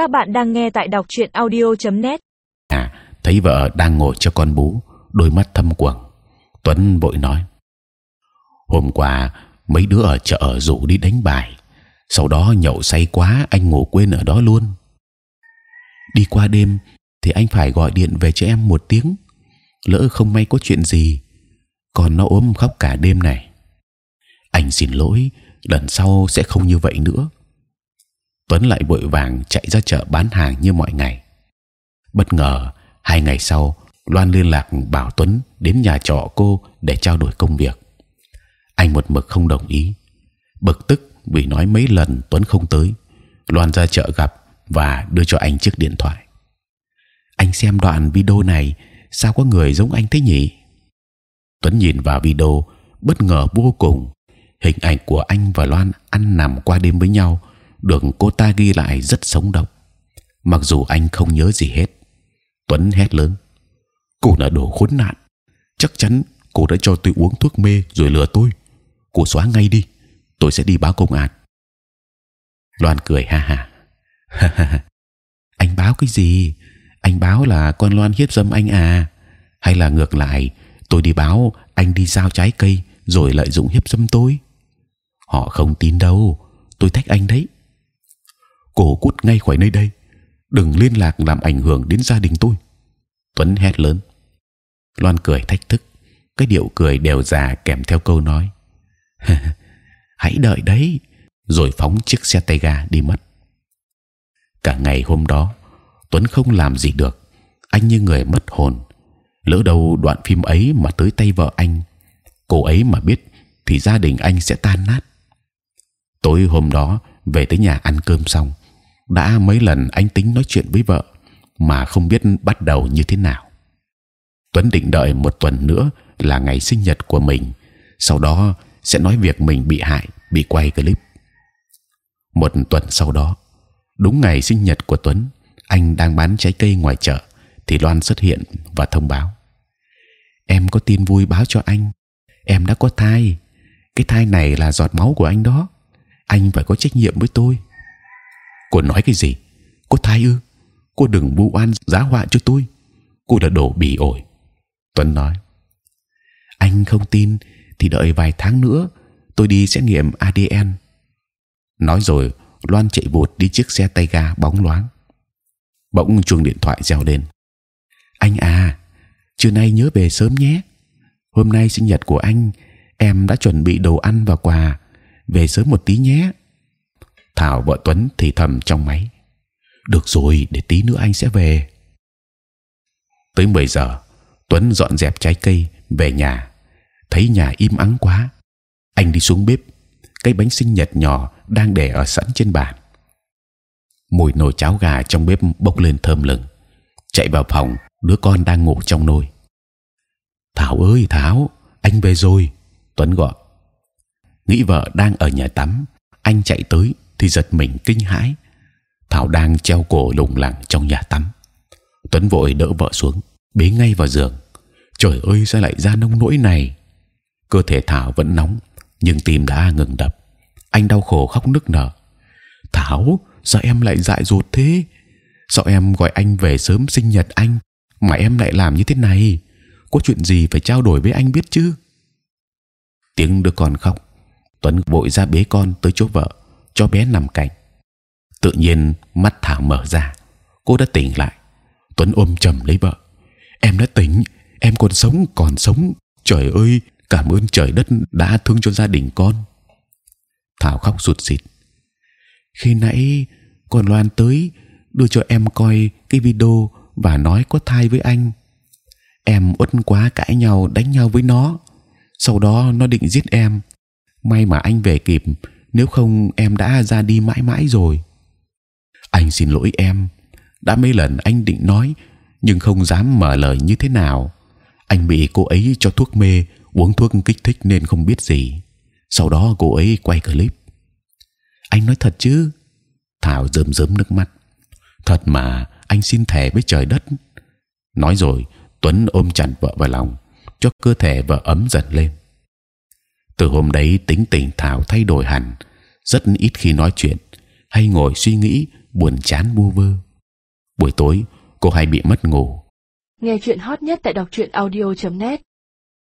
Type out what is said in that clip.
Các bạn đang nghe tại đọc truyện audio.net. À, thấy vợ đang ngồi cho con bú, đôi mắt thâm quầng. Tuấn vội nói: hôm qua mấy đứa ở chợ rủ đi đánh bài, sau đó nhậu say quá anh ngủ quên ở đó luôn. Đi qua đêm thì anh phải gọi điện về cho em một tiếng, lỡ không may có chuyện gì, còn nó ốm khóc cả đêm này. Anh xin lỗi, lần sau sẽ không như vậy nữa. Tuấn lại vội vàng chạy ra chợ bán hàng như mọi ngày. Bất ngờ hai ngày sau, Loan liên lạc bảo Tuấn đến nhà trọ cô để trao đổi công việc. Anh một mực không đồng ý, bực tức vì nói mấy lần Tuấn không tới. Loan ra chợ gặp và đưa cho anh chiếc điện thoại. Anh xem đoạn video này, sao có người giống anh thế nhỉ? Tuấn nhìn vào video, bất ngờ vô cùng. Hình ảnh của anh và Loan ăn nằm qua đêm với nhau được cô ta ghi lại rất sống động. Mặc dù anh không nhớ gì hết, Tuấn hét lớn: cô là đồ khốn nạn! Chắc chắn cô đã cho tôi uống thuốc mê rồi lừa tôi. Cô xóa ngay đi, tôi sẽ đi báo công an. Loan cười ha ha. anh báo cái gì? Anh báo là con Loan hiếp dâm anh à? Hay là ngược lại, tôi đi báo anh đi giao trái cây rồi lợi dụng hiếp dâm tôi? Họ không tin đâu, tôi thách anh đấy cổ cút ngay khỏi nơi đây. Đừng liên lạc làm ảnh hưởng đến gia đình tôi. Tuấn hét lớn. Loan cười thách thức. Cái điệu cười đều già kèm theo câu nói. Hãy đợi đấy. Rồi phóng chiếc xe tay ga đi mất. Cả ngày hôm đó, tuấn không làm gì được. Anh như người mất hồn. Lỡ đâu đoạn phim ấy mà tới tay vợ anh, cô ấy mà biết thì gia đình anh sẽ tan nát. Tối hôm đó, về tới nhà ăn cơm xong đã mấy lần anh tính nói chuyện với vợ mà không biết bắt đầu như thế nào. Tuấn định đợi một tuần nữa là ngày sinh nhật của mình, sau đó sẽ nói việc mình bị hại, bị quay clip. Một tuần sau đó, đúng ngày sinh nhật của Tuấn, anh đang bán trái cây ngoài chợ thì Loan xuất hiện và thông báo: em có tin vui báo cho anh, em đã có thai. Cái thai này là giọt máu của anh đó. Anh phải có trách nhiệm với tôi cô nói cái gì? Cô thai ư? Cô đừng vu oan giá họa cho tôi. Cô đã đổ bỉ ổi. Tuấn nói, anh không tin thì đợi vài tháng nữa tôi đi xét nghiệm ADN nói rồi, loan chạy vụt đi chiếc xe tay ga bóng loáng. Bỗng chuông điện thoại reo lên. Anh à trưa nay nhớ về sớm nhé. Hôm nay sinh nhật của anh, em đã chuẩn bị đồ ăn và quà. Về sớm một tí nhé thảo vợ tuấn thì thầm trong máy. Được rồi, để tí nữa anh sẽ về. Tới 10 giờ, tuấn dọn dẹp trái cây, về nhà. Thấy nhà im ắng quá, anh đi xuống bếp. Cái bánh sinh nhật nhỏ đang để ở sẵn trên bàn. Mùi nồi cháo gà trong bếp bốc lên thơm lừng. Chạy vào phòng, đứa con đang ngủ trong nồi. Thảo ơi, thảo, anh về rồi. Tuấn gọi. Nghĩ vợ đang ở nhà tắm, anh chạy tới thì giật mình kinh hãi. Thảo đang treo cổ lủng lẳng trong nhà tắm. Tuấn vội đỡ vợ xuống, bế ngay vào giường. Trời ơi, sao lại ra nông nỗi này? Cơ thể Thảo vẫn nóng, nhưng tim đã ngừng đập. Anh đau khổ khóc nức nở. Thảo, sao em lại dại dột thế? Sao em gọi anh về sớm sinh nhật anh, mà em lại làm như thế này? Có chuyện gì phải trao đổi với anh biết chứ? Tiếng đứa con khóc, Tuấn vội ra bế con tới chỗ vợ cho bé nằm cạnh. Tự nhiên mắt Thảo mở ra, cô đã tỉnh lại. Tuấn ôm chầm lấy vợ. Em đã tỉnh, em còn sống, còn sống. Trời ơi, cảm ơn trời đất đã thương cho gia đình con. Thảo khóc sụt sịt. Khi nãy con Loan tới đưa cho em coi cái video và nói có thai với anh. Em uất quá cãi nhau đánh nhau với nó. Sau đó nó định giết em. May mà anh về kịp nếu không em đã ra đi mãi mãi rồi. Anh xin lỗi em. Đã mấy lần anh định nói, nhưng không dám mở lời như thế nào. Anh bị cô ấy cho thuốc mê, uống thuốc kích thích nên không biết gì. Sau đó cô ấy quay clip. Anh nói thật chứ? Thảo rơm rớm nước mắt. Thật mà, anh xin thề với trời đất. Nói rồi, tuấn ôm chặt vợ vào lòng, cho cơ thể vợ ấm dần lên từ hôm đấy tính tình thảo thay đổi hẳn, rất ít khi nói chuyện, hay ngồi suy nghĩ, buồn chán bu vơ. Buổi tối, cô hay bị mất ngủ. Nghe chuyện hot nhất tại đọc truyện audio.net